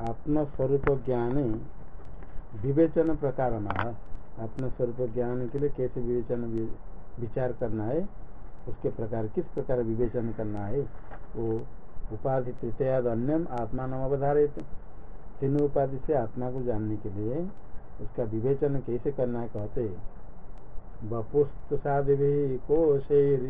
आत्मस्वरूप ज्ञान विवेचन प्रकार आत्मस्वरूप ज्ञान के लिए कैसे विवेचन विचार करना है, उसके प्रकार किस प्रकार विवेचन करना है, वो उपाधि तृतीयाद अन्यम आत्मा नाम अवधारित तीनों उपाधि से आत्मा को जानने के लिए उसका विवेचन कैसे करना है कहते बपुस्तुषादिभिः कोशैर्।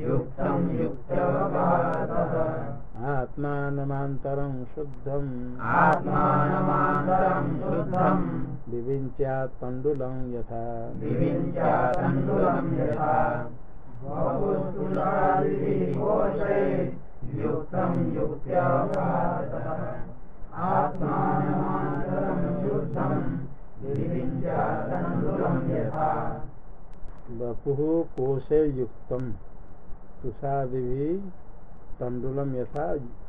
युक्तं युक्त्यवघाततः। आत्मानमान्तरं शुद्धम्। विविञ्च्यात् तण्डुलं यथा। युक्तं युक्त्यवघाततः। बपुः कोशे युक्तम तुषादि तंडुलम यथा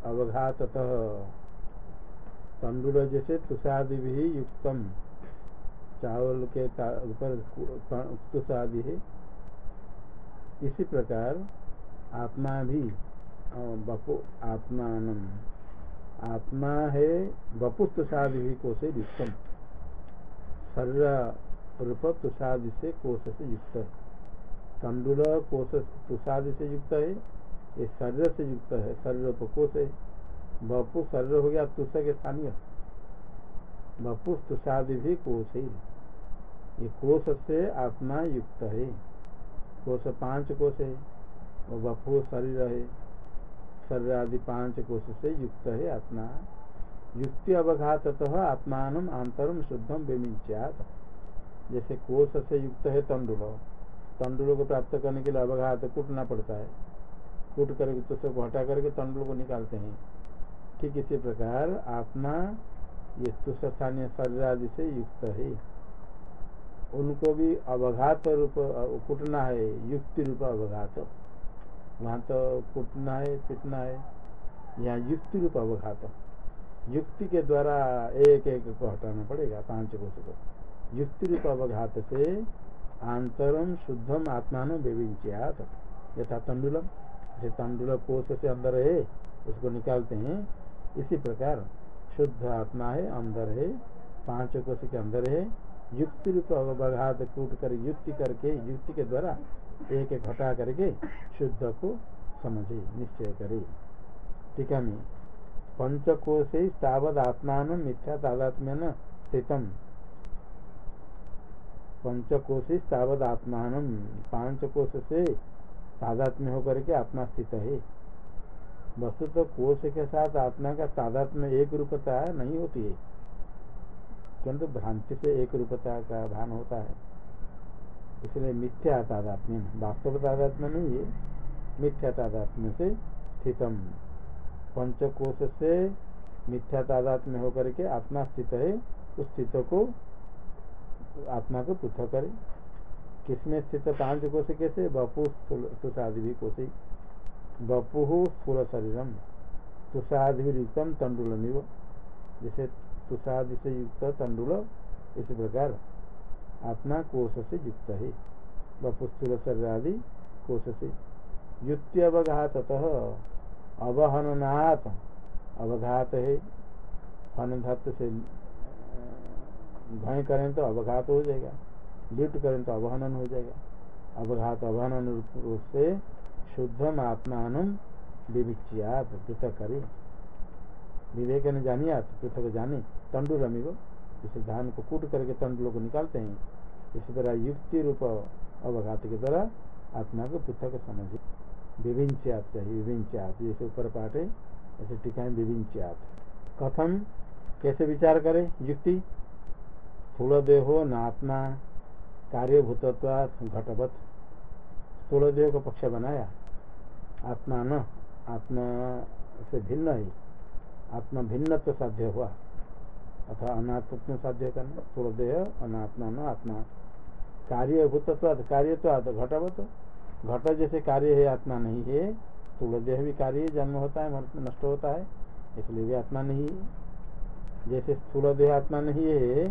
अवघाततः। तंडुल जैसे तुषादि भी युक्तम चावल के ऊपर तुषादि। है इसी प्रकार आत्मा भी बपु आत्मान। आत्मा है तुषादि भी कोश युक्तम। शरीर रूप तुषादि से कोश से युक्त है। तंडुल कोश तुषादि से युक्त है, ये शरीर से युक्त है शरीर कोश है बपु शरीर हो गया तुष के स्थानीय। बपु तुषादि भी कोश है। ये कोश से आत्मा युक्त है। कोश पाँच कोश है, और बपु शरीर है। शरीर आदि पाँच कोश से युक्त है आत्मा। युक्ति अवघात आत्मान आंतरम शुद्धम विमिंचात जैसे कोष से युक्त है तंडुल। तंडुल को प्राप्त करने के लिए अवघात कूटना पड़ता है। कूट करके तो हटा करके तंडुल को निकालते हैं। ठीक इसी प्रकार आत्मा ये स्थानीय शरीर आदि से युक्त है। उनको भी अवघात रूप कुटना है। युक्ति रूप अवघात। वहाँ तो कुटना है, पिटना है। यहाँ युक्ति रूप अवघात युक्ति के द्वारा एक एक को हटाना पड़ेगा, पाँच कोष को। युक्ति रूप अवघात से आंतरम शुद्धम आत्मान व्यविंचियात यथा तंडुलम। जैसे तंडुल कोष से अंदर है, उसको निकालते हैं। इसी प्रकार शुद्ध आत्मा है, अंदर है। पाँच कोष के अंदर है। युक्ति रूप अवघात कूट कर, युक्ति करके, युक्ति के द्वारा एक एक करके शुद्ध को समझे, निश्चय करे। टीका में? पंचकोश तावद आत्मान मिथ्या तादात्म्य न स्थितम। पंचकोशी तावद आत्मान पाँच कोश से तादात्म्य होकर के आत्मा स्थित है। वस्तु तो कोश के साथ आत्मा का तादात्म्य एक रूपता नहीं होती है। किंतु भ्रांति से एक रूपता का भान होता है। इसलिए मिथ्या तादात्म्य वास्तव तादात्म्य नहीं है, मिथ्या तादात्म्य से स्थितम। पंचकोश से मिथ्या तादात्म्य होकर के आत्मा स्थित है, उस स्थित को आत्मा को पृथक करे। किसमें स्थित पाँच कोश कैसे? बपु सुषादि भी कोशी। बपु स्थूल शरीरम तुषादि युक्तम तंडुलमिव। जैसे तुषादि से युक्त तंडुल, इस प्रकार। आत्मा कोश से युक्त है। शरीर आदि कोश से युक्ति अवघात अवहननाथ अवघात है। हन धत्त से घय करें तो अवघात हो जाएगा। लिप्ट करें तो अवहनन हो जाएगा। अवघात अवहनन रूप से शुद्धम आत्मान विविच्यात, पृथक करे। विवेक ने आप पृथक जाने। तंडुल अमीव इसे धान को कूट करके तंडुलों को निकालते हैं, इसी तरह युक्ति रूप अवघात के द्वारा आत्मा को पृथक समझे। विभिन्च्यात चाहिए जैसे ऊपर पाठ है, ऐसे टीका विभिन्च्यात कथम कैसे विचार करें? युक्ति? स्थूल देहो नात्मा कार्यभूतत्वात् घटवत स्थूल देह को पक्ष बनाया। आत्मा न, आत्मा से भिन्न ही। आत्मा भिन्न तो साध्य हुआ। अथवा अनात्म साध्य करना? स्थूल देह, अनात्मा न आत्मा। कार्यभूतत्वाद कार्य तो घटवत। घट जैसे कार्य है, आत्मा नहीं है स्थूल देह भी कार्य जन्म होता है नष्ट होता है, इसलिए भी आत्मा नहीं है। जैसे स्थूल देह आत्मा नहीं है,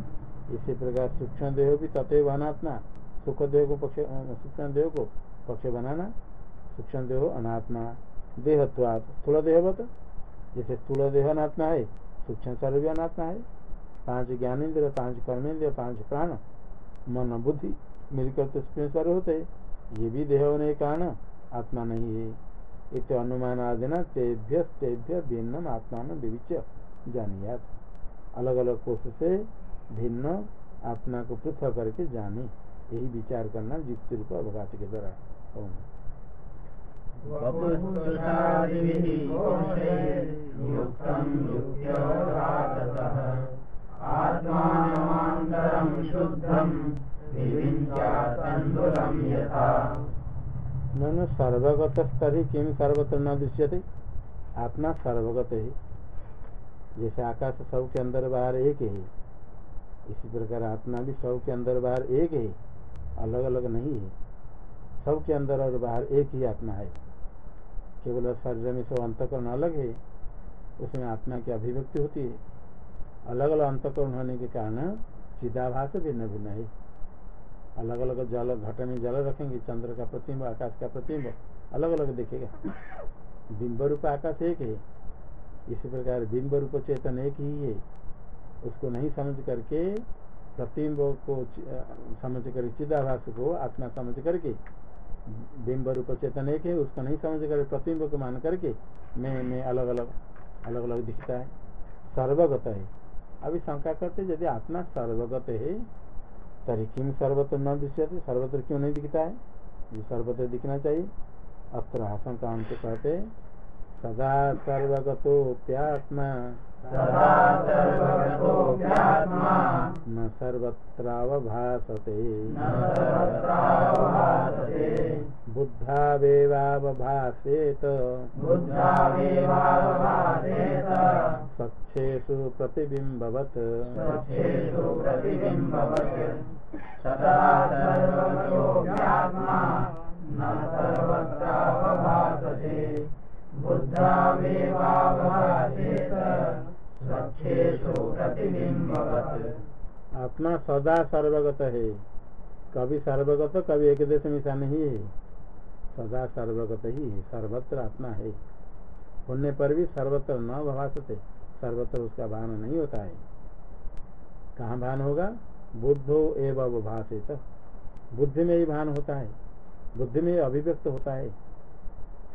इसी प्रकार सूक्ष्म देह भी तत्व अनात्मा। सुख देह को पक्ष सूक्ष्म देह को पक्ष बनाना, सूक्ष्म देह अनात्मा। देहत्वाद स्थूल देहवत। जैसे स्थूल देह अनात्मा है, सूक्ष्म भी अनात्मा है। पाँच ज्ञानेन्द्र पाँच कर्मेंद्र पाँच प्राण। मन, बुद्धि मिलकर तो शरीर होते ये भी देह होने के कारण आत्मा नहीं है। इत अनुमान आदिना तेभ्य तेभ्य भिन्न आत्मा विविच जानियात। अलग अलग कोष से भिन्न आत्मा को पृथक करके जाने। यही विचार करना युक्ति रूप अवगात के द्वारा। आत्मानमान्तरं शुद्धं यथा। न सर्वगत स्तरी किम सर्वत्र न दृश्यते? आत्मा सर्वगत है। जैसे आकाश सब के अंदर बाहर एक है। इसी प्रकार आत्मा भी सब के अंदर बाहर एक है। अलग अलग नहीं है। सब के अंदर और बाहर एक ही आत्मा है। केवल शरीर में सब अंतकरण अलग है। उसमें आत्मा की अभिव्यक्ति होती है। अलग अलग अंतकरण होने के कारण चिदाभास भिन्न भिन्न है अलग अलग जल घट में जल रखेंगे, चंद्र का प्रतिम्ब, आकाश का प्रतिम्ब अलग अलग दिखेगा। बिंब रूप आकाश एक है। इसी प्रकार बिंब रूप चेतन एक ही है। उसको नहीं समझ करके प्रतिम्ब को समझ कर चिदाभास को आत्मा समझ करके, बिंब रूप चेतन एक है, उसको नहीं समझ कर प्रतिम्ब को मान करके, मैं मैं अलग अलग अलग अलग दिखता है। सर्वगत है। अभी शंका करते यदि आत्मा सर्वगत है तरी किम सर्वत्र न दृश्यते सर्वत्र क्यों नहीं दिखता है? ये सर्वत्र दिखना चाहिए। अत्र आशंका हमसे कहते सदा सर्वगतोप्यात्मा सदा सर्वगतोऽप्यात्मा। न सर्वत्रावभासते। बुद्धावेवावभासेत। स्वच्छेषु प्रतिबिम्बवत्। आत्मा सदा सर्वगत है। कभी सर्वगत कभी एक देश में ऐसा नहीं है। सदा सर्वगत ही सर्वत्र आत्मा है। होने पर भी सर्वत्र न भाषते सर्वत्र उसका भान नहीं होता है। कहाँ भान होगा? बुद्धो एवं भाषित बुद्धि में ही भान होता है। बुद्धि में अभिव्यक्त होता है।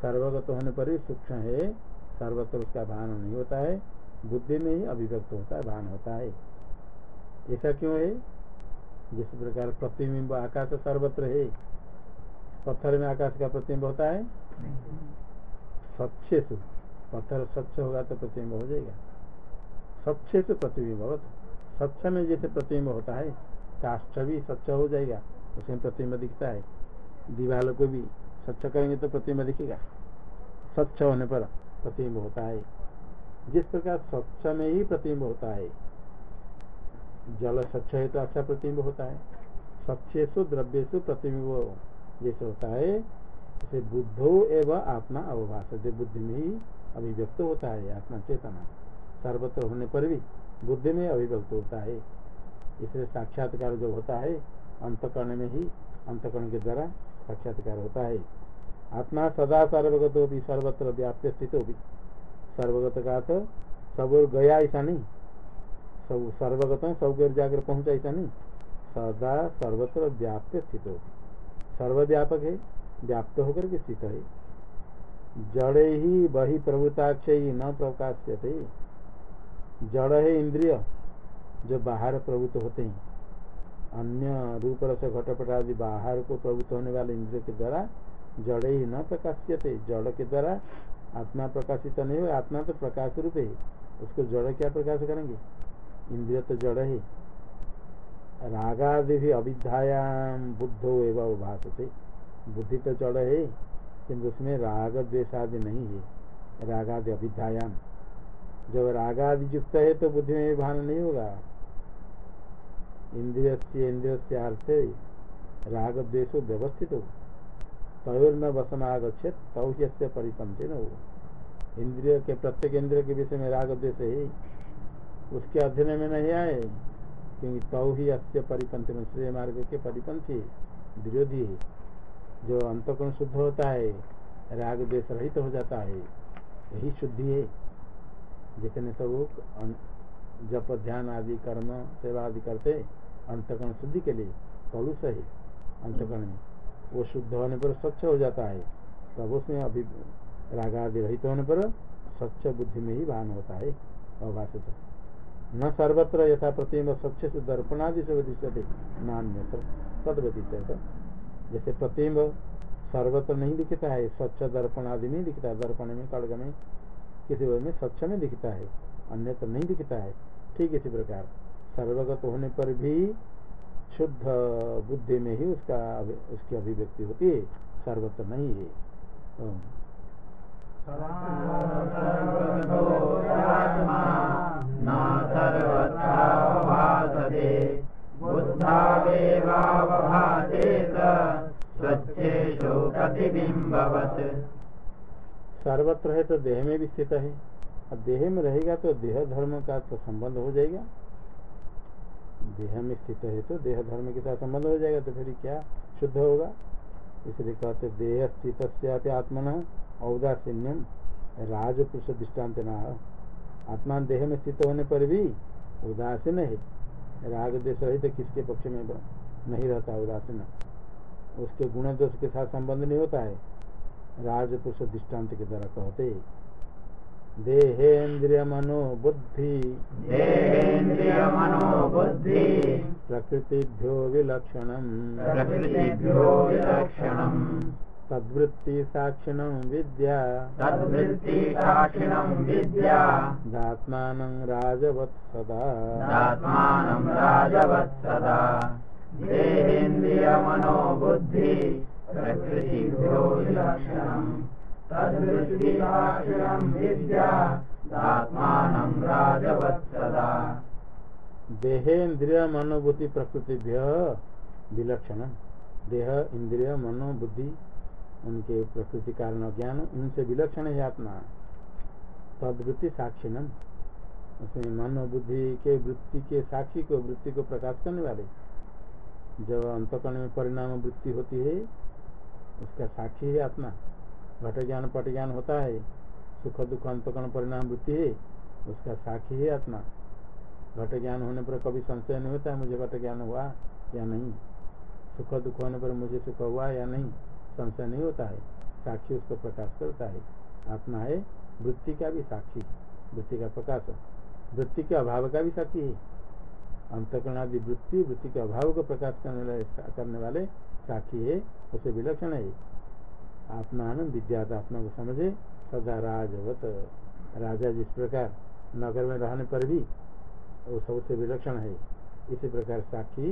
सर्वगत होने पर भी सूक्ष्म है। सर्वत्र उसका भान नहीं होता है। बुद्धि में ही अभिव्यक्त होता है भान होता है। ऐसा क्यों है? जिस प्रकार प्रतिबिंब आकाश सर्वत्र है। पत्थर में आकाश का प्रतिबिंब होता है? स्वच्छ पत्थर स्वच्छ होगा तो प्रतिबिंब हो जाएगा। स्वच्छ से प्रतिबिंब हो स्वच्छ में जैसे प्रतिबिंब होता है, काष्ठ भी स्वच्छ हो जाएगा, उसमें प्रतिबिंब दिखता है। दीवार को भी स्वच्छ करेंगे तो प्रतिबिंब दिखेगा। स्वच्छ होने पर प्रतिबिंब होता है। जिस प्रकार स्वच्छ में ही प्रतिबिंब होता है, जल स्वच्छ है तो अच्छा प्रतिबिंब होता है। स्वच्छेशु द्रव्येशु प्रतिबिंब जैसे होता है जैसे बुद्धो एवं आत्मा अवभाष। बुद्धि में ही अभिव्यक्त होता है, आत्मा चेतना। सर्वत्र होने पर भी बुद्धि में अभिव्यक्त होता है। इसलिए साक्षात्कार जो होता है, अंतकरण में ही अंतकरण के द्वारा साक्षात्कार होता है। आत्मा सदा सर्वगत भी सर्वत्र व्याप्य स्थित भी सर्वगत का अर्थ, सब गया ऐसा नहीं। सब सर्वगत सब ओर जाकर पहुँचा ऐसा नहीं। सदा सर्वत्र व्याप्य स्थित हो सर्वव्यापक है, व्याप्त होकर के स्थित है। जड़े ही बही प्रभुताक्ष ही न प्रकाश्यते। जड़ है इंद्रिय जो बाहर प्रभुत होते हैं। अन्य रूप रस घटपट आदि बाहर को प्रभुत्व होने वाले इंद्रिय के द्वारा जड़ ही न प्रकाश्यते। जड़ के द्वारा आत्मा प्रकाशित नहीं हो आत्मा तो प्रकाश रूप है। उसको जड़ क्या प्रकाश करेंगे? इंद्रिय तो जड़ है। रागादि भी अविध्यायाम बुद्धो एवं भाषते बुद्धि तो जड़ है, किंतु उसमें राग आदि नहीं है। रागादि अविध्यायाम जब रागादि युक्त है तो बुद्धि में भान नहीं होगा। इंद्रिय इंद्रिय से राग द्वेश व्यवस्थित हो। तयोर न वसम आगछे तौ ही से परिपंथ न हो। इंद्रिय के, प्रत्येक इंद्रिय के विषय में राग द्वेष है। उसके अध्ययन में नहीं आए, क्योंकि तौ ही अस्य परिपंथ में श्रेय मार्ग के परिपंथी विरोधी है। जो अंतकोण शुद्ध होता है, राग देश रहित हो जाता है, यही शुद्धि है। जितने सब जप, ध्यान आदि, कर्म, सेवा आदि करते अंतकरण शुद्धि के लिए कलुष है अंतकरण में वो शुद्ध होने पर स्वच्छ हो जाता है। तब उसमें अभी राग आदि रहित होने पर स्वच्छ बुद्धि में ही भान होता है, अभाषित। न सर्वत्र यथा प्रतिम्ब स्वच्छ से दर्पणादि से दृश्यते नान्यत्र तदवतीत जैसे प्रतिम्ब सर्वत्र नहीं दिखता है, स्वच्छ दर्पण आदि में दिखता है, दर्पण में कड़ग में किसी में स्वच्छ में दिखता है, अन्यत्र नहीं दिखता है। ठीक इसी प्रकार, सर्वगत होने पर भी शुद्ध बुद्धि में ही उसका उसकी अभिव्यक्ति होती है, सर्वत्र नहीं है। स्वच्छेषु प्रतिबिम्बवत् सर्वत्र है तो देह में भी स्थित है। देह में रहेगा तो देह धर्म का तो संबंध हो जाएगा। देह में स्थित है तो देह धर्म के साथ संबंध हो जाएगा तो फिर क्या शुद्ध होगा? इसलिए कहते देह स्थित आत्मन औदासीन्यम राजपुरुष दृष्टांत न आत्मा देह में स्थित होने पर भी उदासीन है। राग देश रहित तो किसके पक्ष में नहीं रहता उदासीन। उसके गुण दोष के साथ संबंध नहीं होता है। राजपुरुष दृष्टांत के द्वारा कहते देहेन्द्रिय मनो बुद्धि प्रकृतिभ्यो विलक्षणम्। प्रकृतिभ्यो विलक्षणम्। तद्वृत्ति साक्षिणं विद्या। तद्वृत्तिसाक्षिणम् विद्या। दात्मानं राजवत् सदा। दात्मानं विलक्षणम् तद्वृत्तिसाक्षिणम् विद्या दात्मानं राजवत्सदा देहेन्द्रिय मनोबुद्धि प्रकृति विलक्षण देह, इंद्रिय, मनोबुद्धि, उनके प्रकृति कारण ज्ञान, उनसे विलक्षण है आत्मा तद्वृत्ति साक्षिणम उसमें मनो बुद्धि के वृत्ति के साक्षी को वृत्ति को प्रकाश करने वाले। जब अंतकरण में परिणाम वृत्ति होती है उसका साक्षी है आत्मा। घट ज्ञान, पट ज्ञान होता है। सुख, दुख, अंतकरण, परिणाम, वृत्ति है। उसका साक्षी है आत्मा। घट ज्ञान होने पर कभी संशय नहीं होता है, मुझे घट ज्ञान हुआ या नहीं। सुख, दुख होने पर मुझे सुख हुआ या नहीं, संशय नहीं होता है। साक्षी उसको प्रकाश करता है। आत्मा है, वृत्ति का भी साक्षी वृत्ति का प्रकाश वृत्ति के अभाव का भी साक्षी है। अंतकरण आदि वृत्ति वृत्ति के अभाव को प्रकाश करने वाले करने वाले साक्षी है उसे विलक्षण है। आत्मान विद्यात आत्मा को समझे, सदा राजवत, राजा जिस प्रकार नगर में रहने पर भी वो सबसे विलक्षण है। इसी प्रकार साक्षी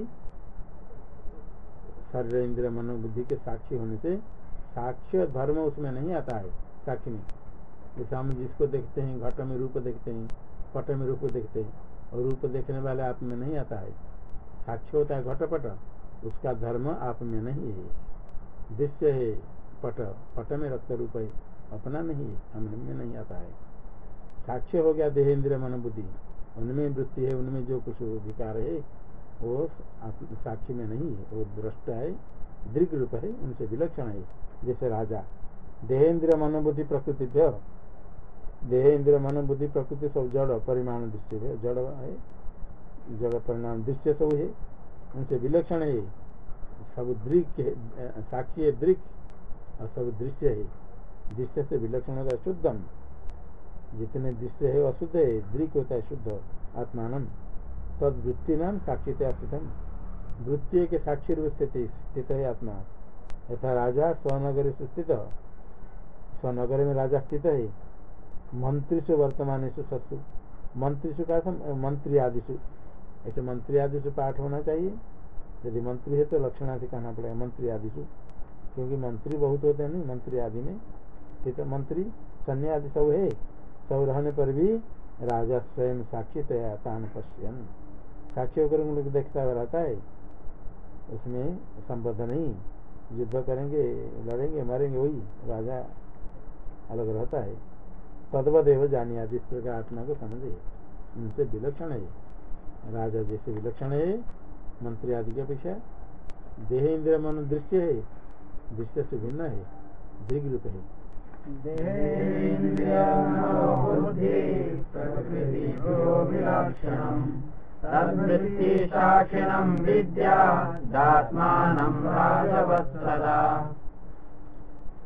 शरीर इंद्र मनोबुद्धि के साक्षी होने से साक्ष्य धर्म उसमें नहीं आता है, साक्षी में। जैसे हम जिसको देखते हैं, घट में रूप देखते हैं, पट में रूप देखते हैं, और रूप देखने वाले आप में नहीं आता है। साक्ष्य होता है घटपट। उसका धर्म आप में नहीं है। दृश्य है, पट पट में रक्त रूप है, अपना नहीं है हम में नहीं आता है। साक्ष्य हो गया देह इंद्रिय मनोबुद्धि। उनमें वृत्ति है, उनमें जो कुछ विकार है, वो साक्षी में नहीं है। वो दृष्ट है, दृग रूप है, उनसे विलक्षण है। जैसे राजा देहेन्द्र मनोबुद्धि प्रकृति देहेन्द्र मनोबुद्धि प्रकृति सब जड़, परिमाण दृश्य है, जड़ है, जड़ परिणाम दृश्य सब है। उनसे विलक्षण है सब दृक साक्षी है दृक, और सब दृश्य है। दृश्य से विलक्षण होता है शुद्धम। जितने दृश्य है अशुद्ध है, दृक होता है शुद्ध आत्मान तद वृत्ति नाम साक्षी से स्थितम वृत्ति के साक्षी रूप स्थित स्थित है आत्मा। यथा राजा स्वनगर से स्थित स्वनगर में राजा स्थित है। मंत्रीसु वर्तमान सत्सु। मंत्रीसु का मंत्री आदिशु ऐसे मंत्री आदि से पाठ होना चाहिए। यदि मंत्री है तो लक्षणा से कहना पड़ेगा मंत्री आदि से। क्योंकि मंत्री बहुत होते हैं नहीं मंत्री आदि में स्थित मंत्री सन्या आदि सब है। सब रहने पर भी राजा स्वयं साक्षी तया तान पश्यन। साक्षी होकर उन देखता हुआ रहता है। उसमें संबद्ध नहीं। युद्ध करेंगे, लड़ेंगे, मरेंगे, वही राजा अलग रहता है। तद्वदेव जानिया जिस प्रकार आत्मा को समझे। उनसे विलक्षण है। राजा जैसे विलक्षण है मंत्री आदि की अपेक्षा। देह इंद्र मन दृश्य है दृश्य से भिन्न है दृग रूप है।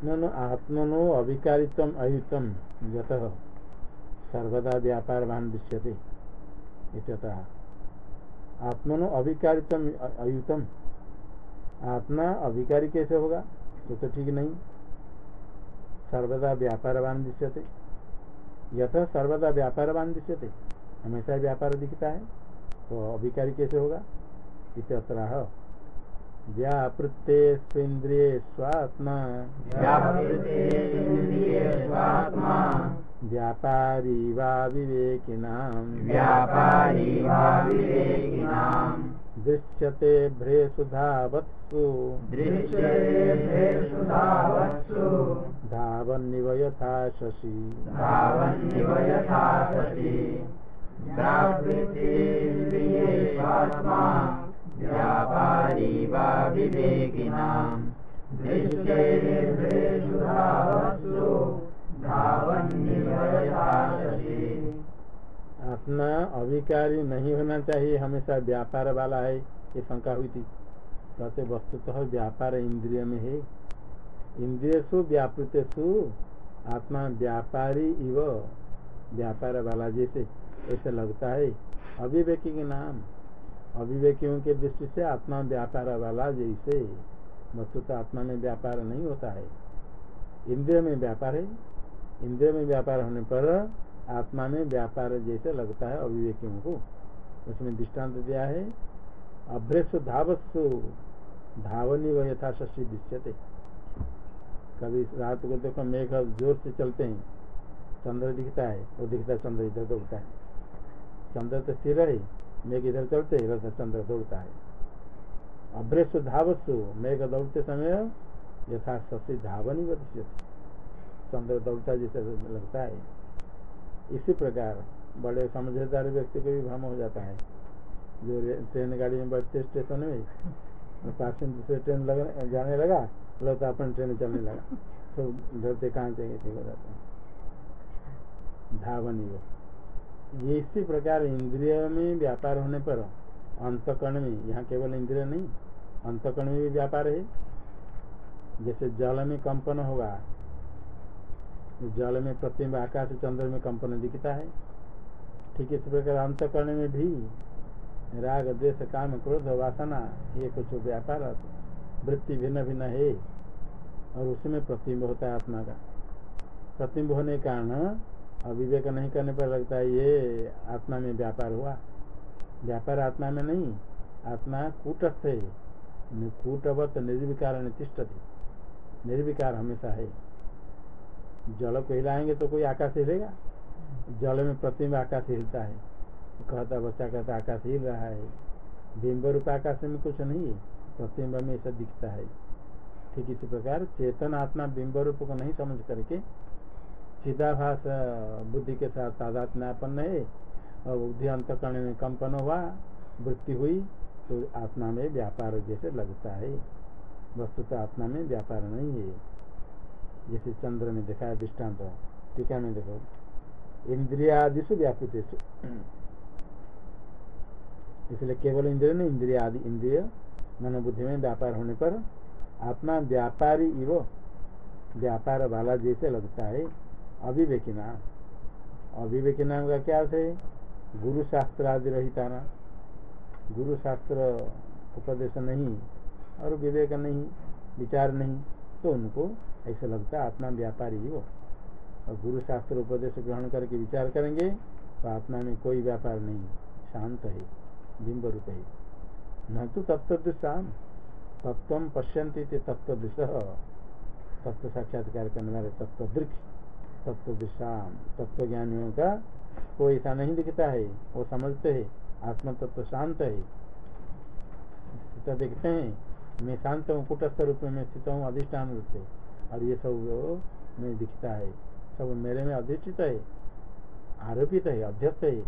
ननु आत्मनो अविकारितम अयुतम यत सर्वदा व्यापारवान दृश्यते इत्यतः आत्मनो अविकारितम अयुतम। आत्मा अविकारी कैसे होगा? तो तो ठीक नहीं। सर्वदा व्यापारवान दृश्यते। यथ सर्वदा व्यापारवान दृश्यते। हमेशा व्यापार दिखता है तो अभिकारी कैसे होगा? इतराह व्यापृत्ते स्वेन्द्रिय स्वात्मा व्यापारी वा विवेकिनाम् व्यापारी वा विवेकिनाम् दृश्यते भ्रेषु धावत्सु दृश्यते भ्रेषु धावत्सु धावन्निव यथा शशि। धावन्निव यथा व्यापृतिन्द्रियेष्वात्मा व्यापारी वा विवेकिनाम् दृश्यते भ्रेषु धावत्सु आत्मा अभिकारी नहीं होना चाहिए, हमेशा व्यापार वाला है, ये शंका हुई थी। कहते, वस्तुतः व्यापार इंद्रिय में है। इंद्रिय सु व्यापृतेसु आत्मा व्यापारी इव, व्यापार वाला जैसे, ऐसे लगता है। अभिवेकी के नाम अभिवेकियों के दृष्टि से आत्मा व्यापार वाला जैसे। वस्तुतः आत्मा में व्यापार नहीं होता है। इंद्रिय में व्यापार है। इंद्रिय में व्यापार होने पर आत्मा में व्यापार जैसे लगता है अविवेकियों को। उसमें दृष्टांत दिया है। अभ्रेस्व धावस्व धावनी व यथा शशि दृश्यते। कभी रात को देखो मेघ ज़ोर से चलते हैं। चंद्र दिखता है, वो दिखता है चंद्र इधर दौड़ता है। चंद्र तो स्थिर है, मेघ इधर चलते है इधर चंद्र दौड़ता है। अभ्रेस्व धावस्व मेघ दौड़ते समय यथा शशि धावनी व दृश्यते। चंद्र दौड़ता जैसे लगता है। इसी प्रकार बड़े समझदार व्यक्ति को भी भ्रम हो जाता है। जो ट्रेन गाड़ी में बैठते स्टेशन में पास में दूसरे ट्रेन जाने लगा लगता अपन ट्रेन चलने लगा। तो डरते कहाँ जाएँगे, ठीक हो जाते हैं। धावनी ये इसी प्रकार इंद्रिय में व्यापार होने पर अंतकर्ण में, यहाँ केवल इंद्रिय नहीं, अंतकर्ण में भी व्यापार है। जैसे जल में कंपन होगा जल में प्रतिम्ब आकाश चंद्र में कंपन दिखता है। ठीक इस प्रकार अंतकरण में भी राग देश काम, क्रोध, वासना, ये कुछ व्यापार वृत्ति भिन्न भिन्न है और उसमें प्रतिम्ब होता है आत्मा का। प्रतिम्ब होने के कारण अविवेक नहीं करने पर लगता है ये आत्मा में व्यापार हुआ। व्यापार आत्मा में नहीं, आत्मा कूटस्थ है। कूटवत, निर्विकार निर्विकार हमेशा है। जल को हिलाएँगे तो कोई आकाश हिलेगा? जल में प्रतिम्ब आकाश हिलता है। कहता बच्चा कहता आकाश हिल रहा है। बिंब रूप आकाश में कुछ नहीं है। प्रतिम्ब में ऐसा दिखता है। ठीक इसी प्रकार चेतन आत्मा बिंब रूप को नहीं समझ करके चिदाभास बुद्धि के साथ तादात्म्यापन्न है। और बुद्धि अंतकरण में कंपन हुआ, वृत्ति हुई तो आत्मा में व्यापार जैसे लगता है। वस्तु तो आत्मा में व्यापार नहीं है। जैसे चंद्र में देखा है दृष्टांत टीका में देखो। इंद्रियादिशु व्यापृतेषु इसलिए केवल इंद्रिय नहीं इंद्रिय आदि इंद्रिय, मनोबुद्धि में व्यापार होने पर आत्मा व्यापारी इव, व्यापार वाला जैसे लगता है। अभिवेकी नाम अभिवेकी नाम का क्या अर्थ है? गुरु शास्त्र आदि रहता ना गुरु शास्त्र उपदेश नहीं और विवेक नहीं, विचार नहीं तो उनको ऐसा लगता है आत्मा व्यापारी ही वो। और गुरु शास्त्र उपदेश ग्रहण करके विचार करेंगे तो आत्मा में कोई व्यापार नहीं, शांत है, बिंब रूप है। न तो तत्वदृशाम तत्व पश्यंती तत्वदृश तत्व साक्षात्कार करने वाले तत्वदृक्ष तत्व ज्ञानियों का कोई ऐसा नहीं दिखता है। वो समझते है आत्मा तत्व शांत है। तो देखते हैं, मैं शांत हूँ, कुटस्थ रूप में स्थित हूँ, अधिष्ठान रूप से। और ये सब में दिखता है। सब मेरे में अधिष्ठित है, आरोपित है अध्यस्त है,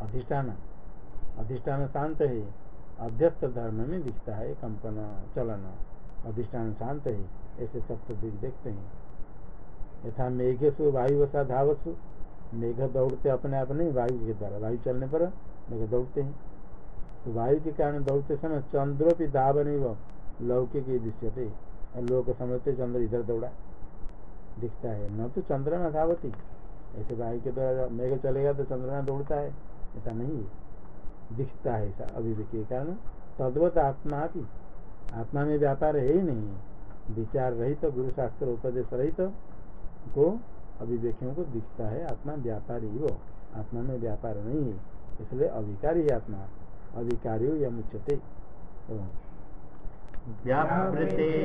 अधिष्ठान अधिष्ठान शांत है। अध्यस्त धर्म में दिखता है कंपन, चलन, अधिष्ठान शांत है, ऐसे सप्त दिख देखते हैं। यथा मेघेशु वायु वसा धावसु, मेघ दौड़ते अपने आप नहीं, वायु के द्वारा, वायु चलने पर मेघ दौड़ते हैं। तो वायु के कारण दौड़ते समय चंद्रो भी दावन लौकिक दृश्य थे। लोग समझते चंद्र इधर दौड़ा, दिखता है। न तो चंद्रमा धावती। ऐसे वायु के द्वारा मेघ चलेगा तो चंद्रमा दौड़ता है। ऐसा नहीं है। दिखता है ऐसा अभिवेक के कारण। तद्वत आत्मा भी। आत्मा में व्यापार है ही नहीं। विचार रहित तो गुरु शास्त्र उपदेश रहित तो को, अभिव्यक्तियों को दिखता है। आत्मा व्यापारी वो। आत्मा में व्यापार नहीं है। इसलिए अभिकारी आत्मा। अभिकारी मुच्यते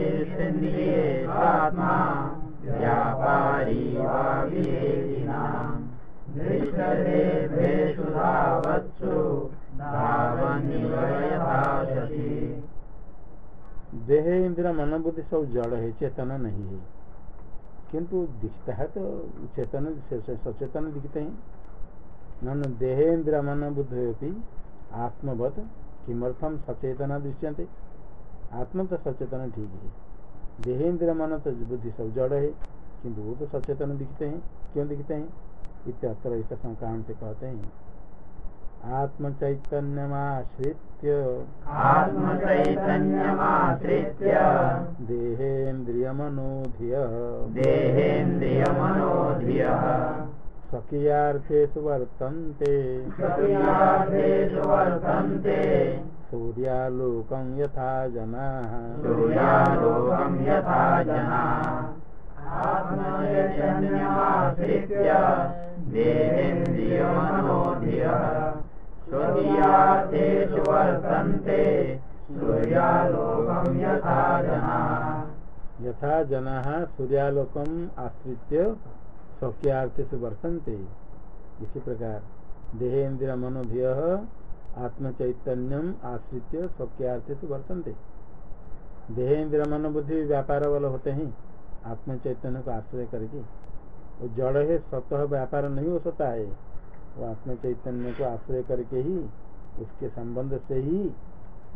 देह इंद्र मन बुद्धि सब जड़ है, चेतना नहीं है। किंतु दिखता है तो चेतन, सचेतन दिखते हैं। नन देहेन्द्र मन बुद्धि आत्मवत, किमर्थम सचेतना दृश्यंते आत्म तो सचेतन ठीक है। देहेन्द्र मन तो बुद्धि सब जड़ है किंतु वो तो सचेतन दिखते हैं। क्यों दिखते हैं? इतर कारण से कहते हैं। आत्म चैतन्यमाश्रित्य आत्म चैतन्यमाश्रित्य देहेन्द्रियमनोधिय देहेन्द्रियमनोधियः स्वकीयार्थेषु वर्तन्ते स्वकीयार्थेषु वर्तन्ते सूर्यालोकं यथा जनाः। सूर्यालोकं यथा जनाः। आत्मचैतन्यमाश्रित्य देहेन्द्रियमनोधियः स्वकीयार्थेषु वर्तन्ते सूर्यालोकं यथा जनाः। यथा जनाः सूर्यालोकम आश्रित्य स्वकीयार्थेषु वर्तन्ते। इसी प्रकार देहेन्द्र मनोधिय आत्म चैतन्यम आश्रित्य स्वकीयार्थेषु वर्तन्ते देहेन्द्र मनोबुद्धि व्यापार वाले होते हैं आत्म चैतन्य को आश्रय करके। वो जड़ है, स्वतः व्यापार नहीं हो सकता है। वो आत्म चैतन्य को आश्रय करके ही, उसके संबंध से ही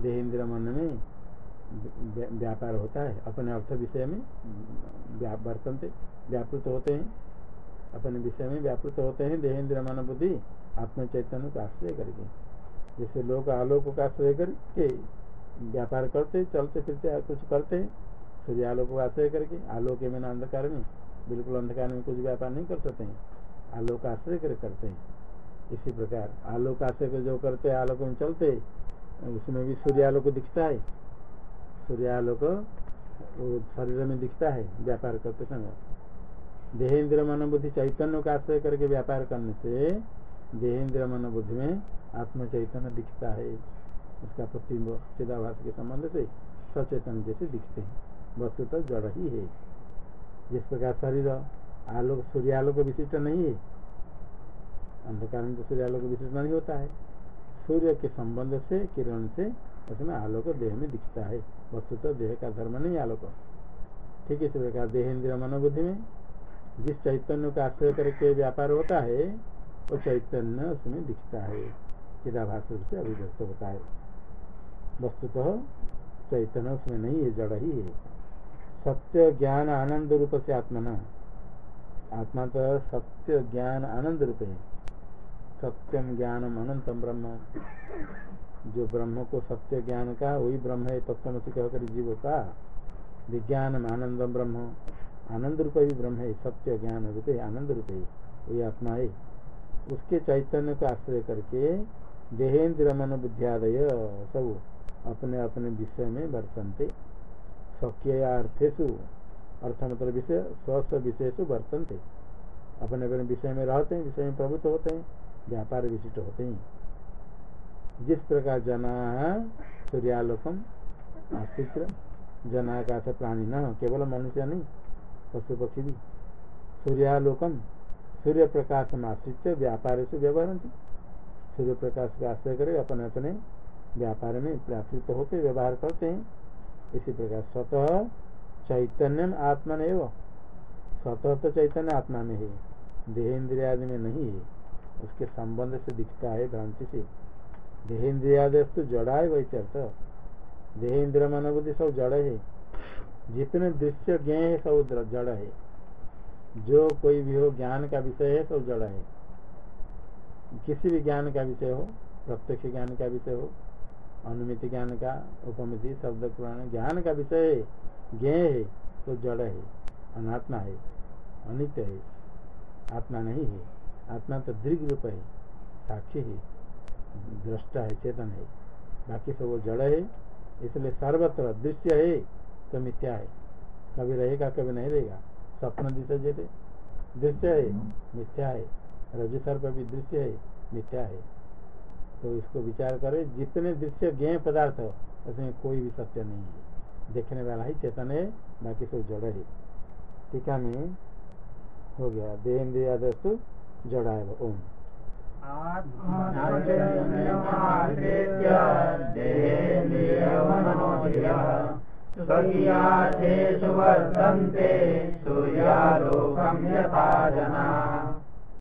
देहेन्द्र मन में व्यापार होता है। अपने अर्थ विषय में वर्तनते, व्यापृत होते हैं। अपने विषय में व्यापृत होते हैं देहेन्द्र मन बुद्धि आत्म चैतन्य को आश्रय करके। जैसे लोग आलोक का आश्रय करके व्यापार करते चलते फिरते कुछ करते हैं सूर्य आलोक को आश्रय करके आलोक में अंधकार में, बिल्कुल अंधकार में कुछ व्यापार नहीं कर सकते हैं। आलोक आश्रय कर करते हैं। इसी प्रकार आलोक आश्रय जो करते हैं, आलोक में चलते उसमें भी सूर्यालोक दिखता है। सूर्यालोक शरीर में दिखता है व्यापार करते समय। देहेन्द्र मन बुद्धि चैतन्य का आश्रय करके व्यापार करने से देहेन्द्र मन बुद्धि में आत्म चैतन्य दिखता है। उसका प्रतिम्ब चिदाभास के संबंध से सचेतन जैसे दिखते हैं। वस्तु तो जड़ ही है। जिस प्रकार शरीर आलोक, सूर्यालोक विशिष्ट नहीं है, अंधकार में तो सूर्यालोक विशिष्ट नहीं होता है। सूर्य के संबंध से, किरण से, उसमें आलोक देह में दिखता है। वस्तु तो देह का धर्म नहीं आलोक। ठीक इस प्रकार देह इंद्र मनोबुद्धि में जिस चैतन्य का आश्रय करके व्यापार होता है वो चैतन्य उसमें दिखता है। चिदाभास से अभिव्यक्त होता है। वस्तुतः चैतन्य उसमें नहीं है, जड़ ही है। सत्य, ज्ञान, आनंद रूप से आत्मा न। आत्मा तो सत्य, ज्ञान, आनंद रूप है। सत्यम ज्ञानम अनंतम ब्रह्म। जो ब्रह्म को सत्य, ज्ञान का वही ब्रह्म है तत्वमसी कहकर जीव का विज्ञान आनंदम ब्रह्म। आनंद रूप ही ब्रह्म है, सत्य, ज्ञान रूप आनंद रूप वही आत्मा है। उसके चैतन्य को आश्रय करके देहेन्द्र मन बुद्धियादय सब अपने अपने विषय में वर्तनते। स्वकीयार्थेशु अर्थ मतलब विषय स्वस्थ विषय से वर्तनते। अपने अपने विषय में रहते हैं, विषय में प्रभुत्व होते हैं, व्यापार विशिष्ट होते हैं। जिस प्रकार जना सूर्यालोकम आश्रित जना का प्राणी न केवल मनुष्य नहीं पशु पक्षी भी। सूर्यालोकम सूर्य प्रकाश में आश्रित व्यापार से व्यवहार सूर्य प्रकाश का आश्रय करे अपने अपने व्यापार में प्राप्त होते व्यवहार करते हैं। इसी प्रकार स्वतः चैतन्य आत्मा ने स्वतः तो चैतन्य आत्मा में है, देहेन्द्रियादि में नहीं है। उसके संबंध से दिखता है भ्रांति से। देहेन्द्रियादि तो जड़ा है वही चलता देहेन्द्र मन बुद्धि सब जड़ है। जितने दृश्य ज्ञ है सब जड़ है। जो कोई भी हो, ज्ञान का विषय है तो जड़ है। किसी भी ज्ञान का विषय हो, प्रत्यक्ष ज्ञान का विषय हो, अनुमिति ज्ञान का, उपमिति, शब्द पुराण, ज्ञान का विषय है ज्ञ है तो जड़ है, अनात्मा है, अनित्य है, आत्मा नहीं है। आत्मा तो दीर्घ रूप है, साक्षी है, दृष्टा है, चेतन है। बाकी सब वो जड़ है, इसलिए सर्वत्र दृश्य है तो मिथ्या है। कभी रहेगा, कभी नहीं रहेगा। स्वप्न दिशा दृश्य है, मिथ्या है। रजु सर्प भी दृश्य है, मिथ्या है। तो इसको विचार करें, जितने दृश्य ज्ञ पदार्थ उसमें कोई भी सत्य नहीं है। देखने वाला ही चेतन है, बाकी सब जड़ है। टीका में हो गया देहेन्द्रियादस्तु जड़ा है ओम। स्वकीयार्थेषु वर्तन्ते सूर्यालोकं यथा जनाः